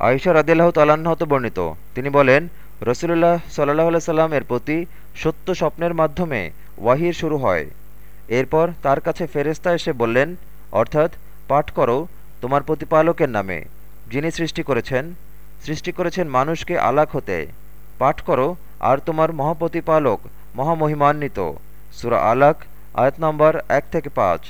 আয়সা রাদিল্লাহ তালাহত বর্ণিত। তিনি বলেন রসুল্লাহ সাল্লাহ সাল্লামের প্রতি সত্য স্বপ্নের মাধ্যমে ওয়াহির শুরু হয়। এরপর তার কাছে ফেরেস্তা এসে বললেন, অর্থাৎ পাঠ করো তোমার প্রতিপালকের নামে, যিনি সৃষ্টি করেছেন। সৃষ্টি করেছেন মানুষকে আলাক হতে। পাঠ করো আর তোমার মহাপ্রতিপালক মহামহিমান্বিত। সুরা আলাক, আয়াত নম্বর এক থেকে পাঁচ।